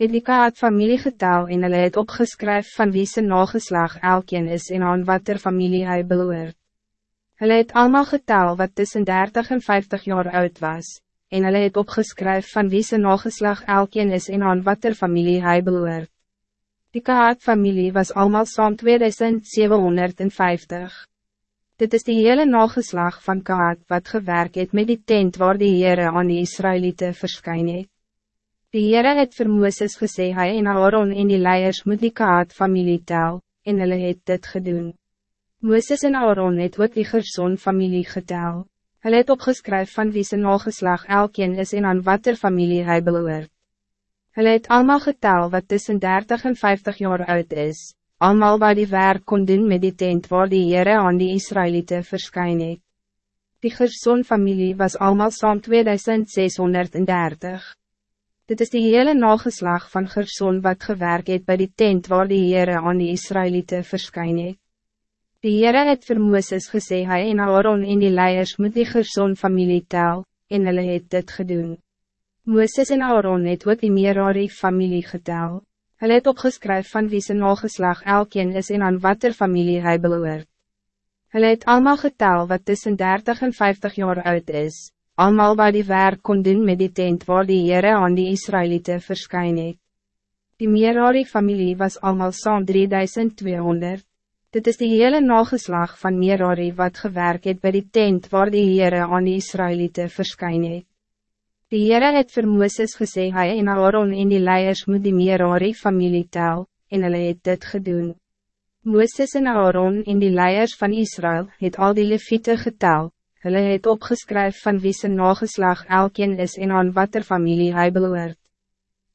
het die kaat familie getel en hulle het opgeskryf van wie zijn nageslag elkeen is en aan wat er familie hy beloert. Hulle het allemaal getel wat tussen 30 en 50 jaar oud was, en hulle het opgeskryf van wie zijn nageslag elkeen is en aan wat er familie hy beloert. Die kaat familie was allemaal saam 2750. Dit is die hele nageslag van Kaat wat gewerkt het met die tent waar die Heere aan die Israëlieten verskyn het. Die Heere het vir Mooses gesê hy en Aaron en die leiers moet die kaat familie tel, en hulle het dit gedoen. Mooses en Aaron het ook die Gerson familie getel. Hulle het opgeskryf van wie zijn nageslag elkeen is en aan wat er familie hy beloert. Hulle het allemaal getel wat tussen 30 en 50 jaar oud is, allemaal waar die werk kon doen met die tent waar die Heere aan die Israëlieten verskyn het. Die Gerson familie was allemaal saam 2630. Dit is die hele nageslag van Gerson wat gewerkt het bij die tent waar die Heere aan die Israëlieten verskyn het. Die Heere het vir Mooses gesê hy en Aaron en die leiers moet die Gerson familie tel, en hulle het dit gedoen. Mooses en Aaron het ook die Merari familie getel. Hulle het opgeskryf van wie zijn nageslag elkeen is en aan wat er familie hy beloert. Hulle het allemaal getel wat tussen 30 en 50 jaar oud is, allemaal waar die werk kon doen met die tent waar die Heere aan die Israëlieten verskyn het. Die Merari familie was allemaal saam 3200. Dit is die hele nageslag van Merari wat gewerkt het bij die tent waar die Heere aan die Israëlieten verskyn het. Die Heere het vir Mooses gesê hy en Aaron en die leiers moet die Merari familie tel, en hulle het dit gedoen. Mooses en Aaron en die leiers van Israël het al die leviete getel, Hulle het opgeskryf van wie zijn nageslag elkeen is en aan wat er familie hy beloert.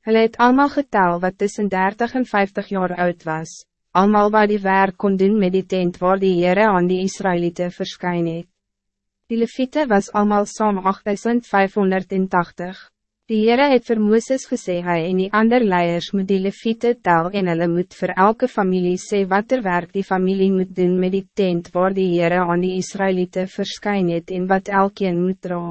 Hulle het allemaal getel wat tussen 30 en 50 jaar oud was, allemaal waar die werk kon doen met die tent waar die Heere aan die Israëlieten verskyn het. Die leviete was allemaal saam 8580. Die Heere het vir Mooses gesê hy en die ander leiers moet die leviete tel en hulle moet vir elke familie sê wat er werk die familie moet doen met die tent waar die Heere aan die Israëlieten verskyn het en wat elkeen moet dra.